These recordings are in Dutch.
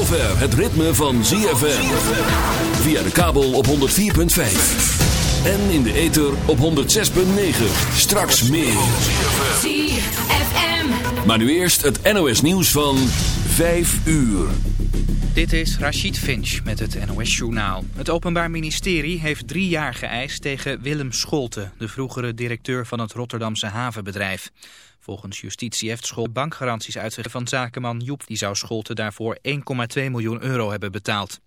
zover het ritme van ZFM. Via de kabel op 104.5. En in de ether op 106.9. Straks meer. ZFM. Maar nu eerst het NOS nieuws van 5 uur. Dit is Rachid Finch met het NOS-journaal. Het Openbaar Ministerie heeft drie jaar geëist tegen Willem Scholte... de vroegere directeur van het Rotterdamse havenbedrijf. Volgens justitie heeft Scholte bankgaranties uitgegeven van zakenman Joep. Die zou Scholte daarvoor 1,2 miljoen euro hebben betaald.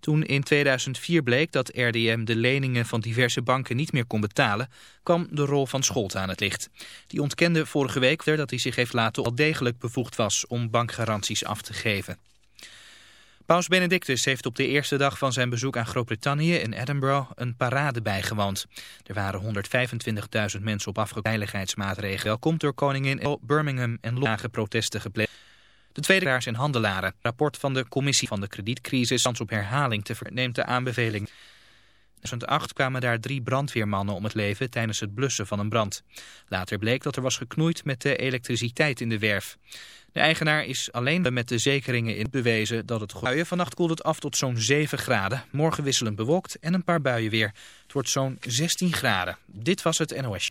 Toen in 2004 bleek dat RDM de leningen van diverse banken niet meer kon betalen, kwam de rol van Scholte aan het licht. Die ontkende vorige week dat hij zich heeft laten al degelijk bevoegd was om bankgaranties af te geven. Paus Benedictus heeft op de eerste dag van zijn bezoek aan Groot-Brittannië in Edinburgh een parade bijgewoond. Er waren 125.000 mensen op afveiligheidsmaatregelen. Welkom door koningin Birmingham en lage protesten gepleegd. De tweede raars en handelaren. Rapport van de commissie van de kredietcrisis kans op herhaling te neemt de aanbeveling. In 2008 kwamen daar drie brandweermannen om het leven tijdens het blussen van een brand. Later bleek dat er was geknoeid met de elektriciteit in de werf. De eigenaar is alleen met de zekeringen in bewezen dat het buien. Vannacht koelt het af tot zo'n 7 graden. Morgen wisselend bewolkt en een paar buien weer. Het wordt zo'n 16 graden. Dit was het NOS.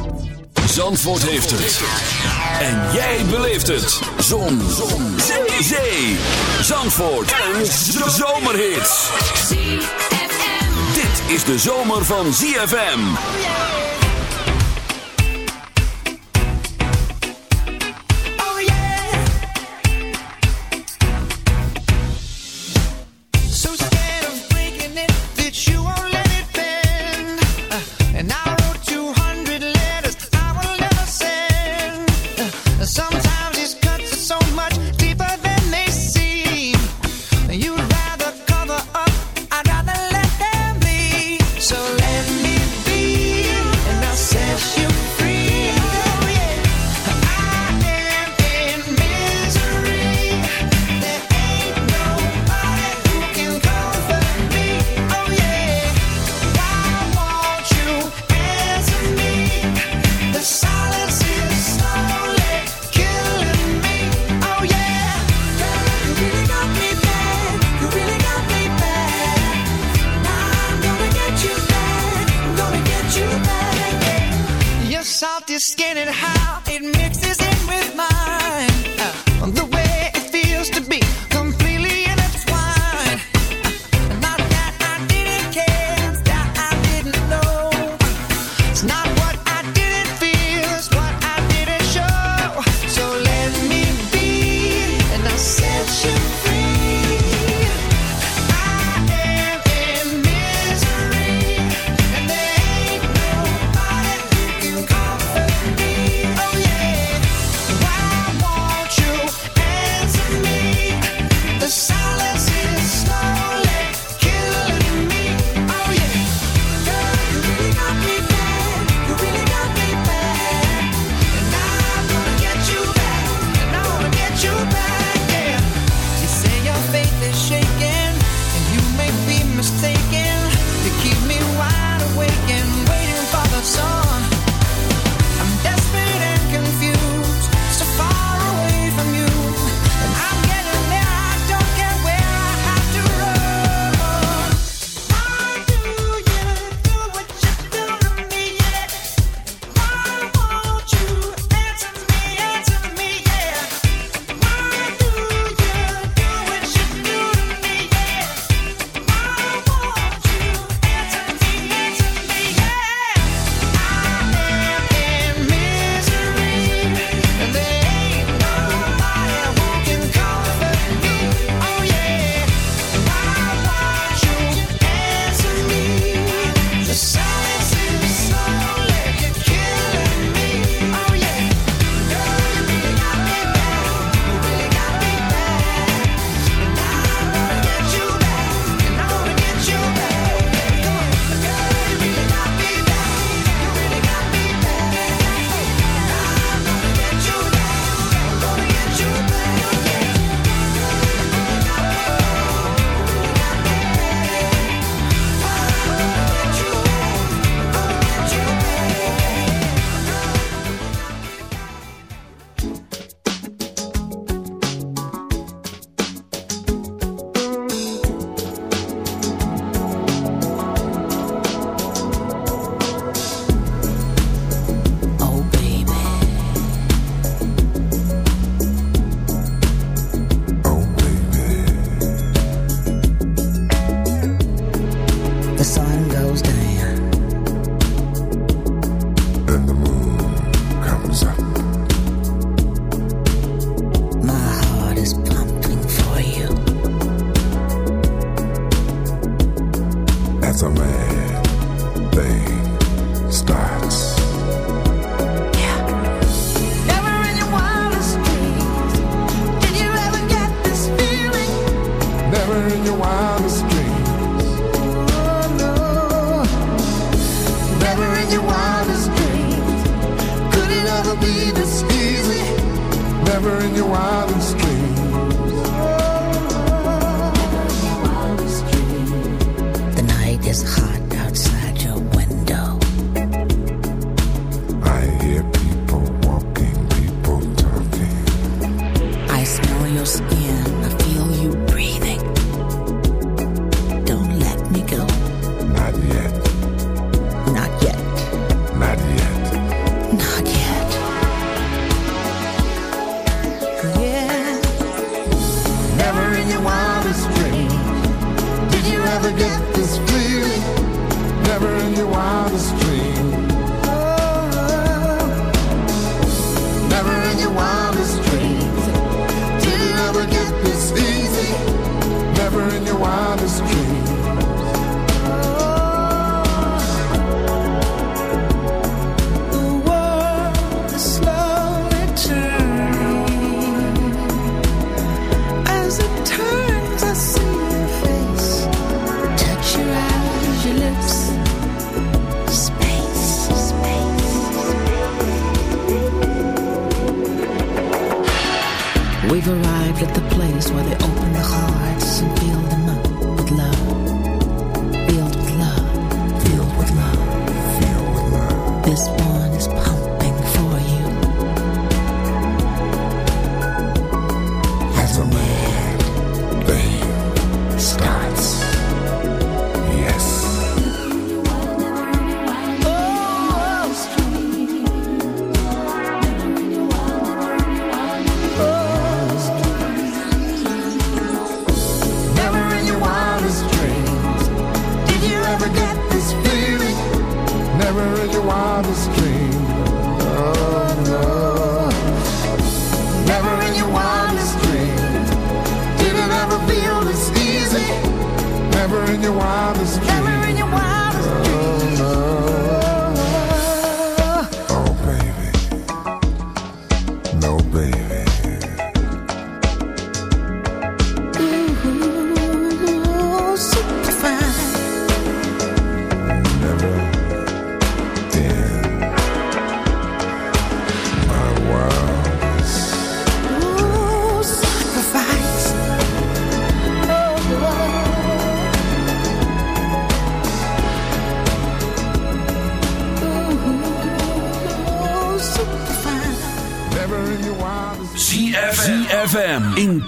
Zandvoort heeft het. En jij beleeft het. Zon. Zon. Zee. Zee. Zandvoort. Een zomerhit. Dit is de zomer van ZFM. in your wildest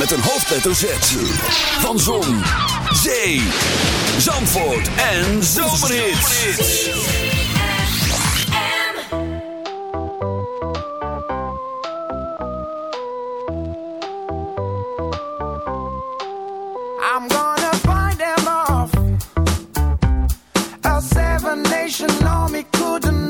Met een hoofdletter Z. Van Zon, Zee, Zandvoort en Zomerhits. I'm gonna find them off. A seven nation me couldn't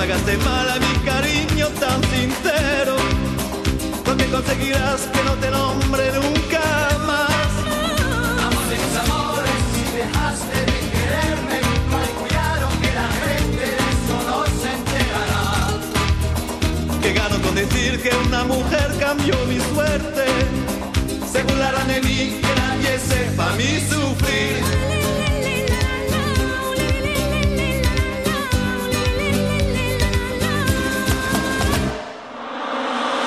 pagaste mal a mi cariño tan sincero, lo que conseguirás que no te nombre nunca más. Amor de mis amores, si dejaste de quererme, no hay cuidado que la gente de eso no se enterará. Que gano con decir que una mujer cambió mi suerte. Se burlarán de mí, que nadie sepa mi sufrir.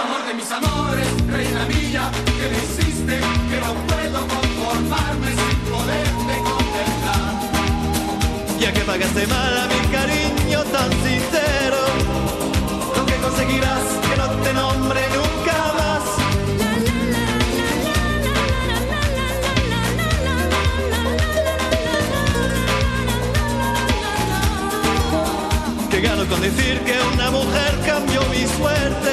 Amor de mis amores, reina mía, que me hiciste, que no puedo conformarme sin poderte contemplar. Ya que pagaste mal a mi cariño tan sincero, que una mujer cambió mi suerte.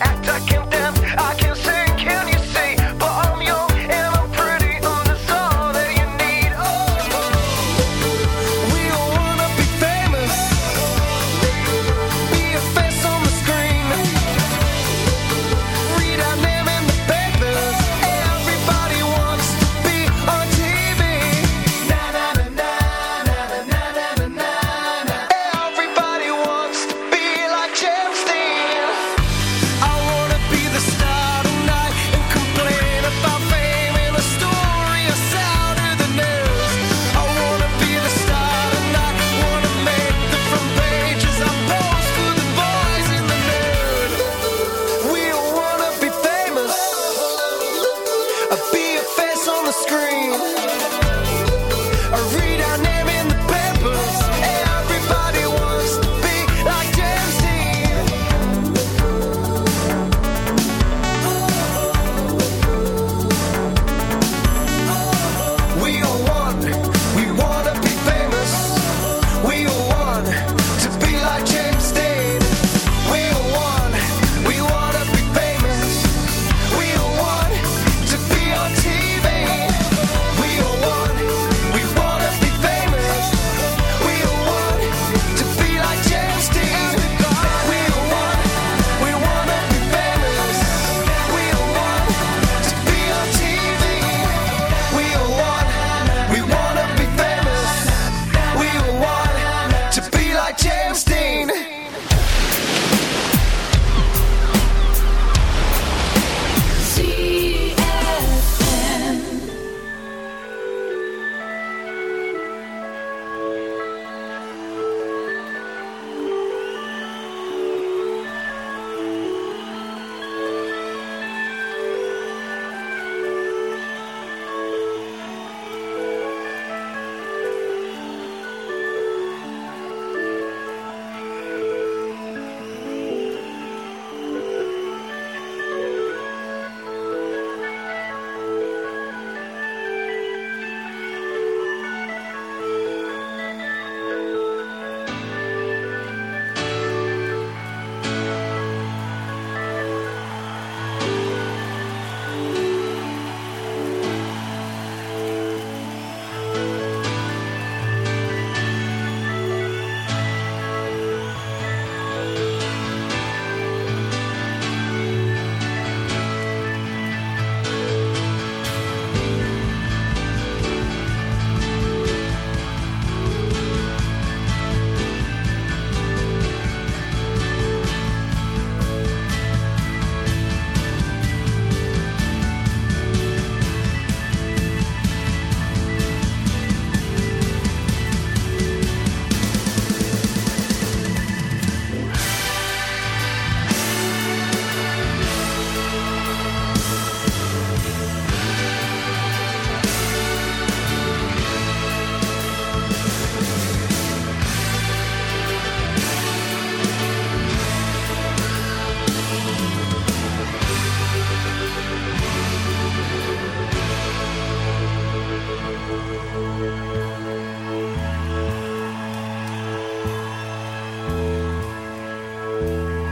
Attack and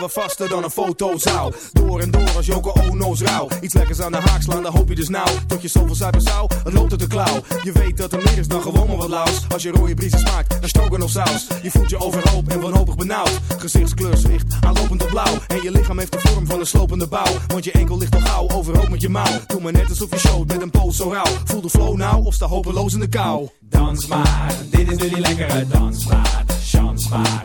we vaster dan een fotozaal. Door en door als Joko Ono's rauw. Iets lekkers aan de haak slaan, dan hoop je dus nou. Tot je zoveel zuipen zou, het loopt uit de klauw. Je weet dat er meer is dan gewoon maar wat laus. Als je rode briesen smaakt, dan stroken of saus. Je voelt je overhoop en wanhopig benauwd. Gezichtskleur zwicht, aanlopend op blauw. En je lichaam heeft de vorm van een slopende bouw. Want je enkel ligt al gauw, overhoop met je mouw. Doe maar net alsof je showt met een poos zo rauw. Voel de flow nou of sta hopeloos in de kou. Dans maar, dit is nu die lekkere dansmaat. Chans maar,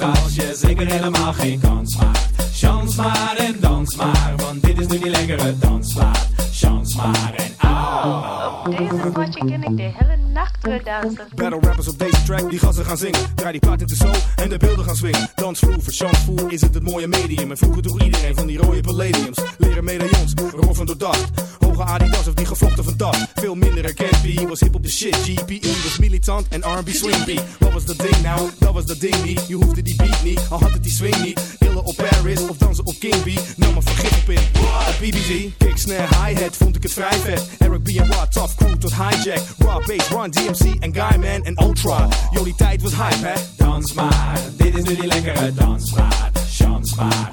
ook als je zeker helemaal geen kans maakt. Chans maar en dans maar, want dit is nu die lekkere dansmaat. Chans maar en au. Op deze potje ken ik de hele nacht dansen. Battle rappers op deze track, die gassen gaan zingen. Draai die plaat in de zo en de beelden gaan swingen. Dansvloer, verchansvoer is het het mooie medium. En vroeger droeg iedereen van die rode palladiums. Leren medaillons, roffen door dacht. Hoge Adidas of die gevlochten van dat. Veel minder herkend, was hip op de shit. GPE was militant en R&B swing. Wat was dat ding nou? Dat was dat ding niet. Je hoefde die beat niet, al had het die swing niet. Illen op Paris of dansen op King. Nam maar vergif op in. Op BBG, kick, snare, hi-hat vond ik het vrij vet. Eric B en Rod, tough crew tot hijack. Raw bass, Run DMC en Guyman en Ultra. Die tijd was hype, hè? Dans maar, dit is nu die lekkere dansmaat. Maar,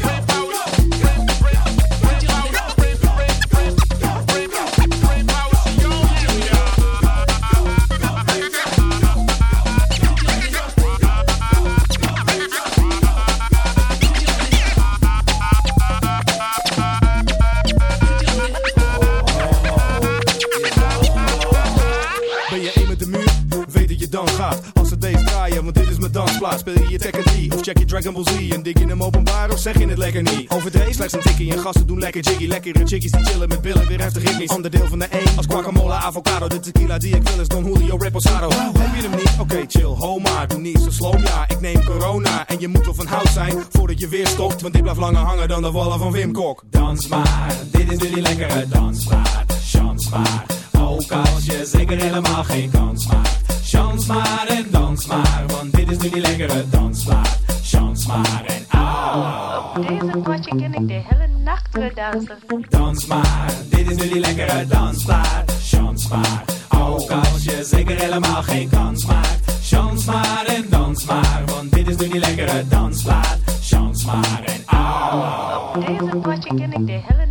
Check je Dragon Ball Z? En dik je hem openbaar of zeg je het lekker niet? Overdreven slechts een tikkie en gasten doen lekker jiggy. Lekkere chickies die chillen met billen, weer heftig ritmisch. Onderdeel van de één als guacamole, avocado. De tequila die ik wil is Don Julio Reposado. Heb je hem niet? Oké, chill, ho maar. Doe niet zo slow, ja. Ik neem corona en je moet wel van hout zijn voordat je weer stopt. Want dit blijft langer hangen dan de wallen van Wim Kok. Dans maar, dit is nu die lekkere dansmaat. Chans maar, ook als je zeker helemaal geen kans maakt. Chans maar en dans maar, want dit is nu die lekkere dansmaat. Chans maar en. Op deze potje ken ik de hele nacht weer dansen. Dans maar, dit is nu die lekkere dansplaat. Chans maar, ook als je zeker helemaal geen kans maakt. Chans maar en dans maar, want dit is nu die lekkere dansplaat. Chans maar en au. Op deze potje ken ik de hele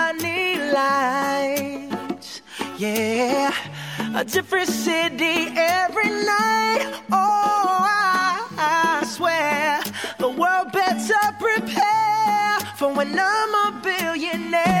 different city every night. Oh, I, I swear the world better prepare for when I'm a billionaire.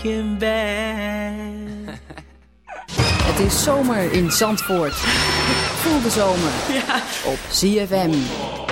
Het is zomer in Zandvoort. Voel de zomer op ZFM.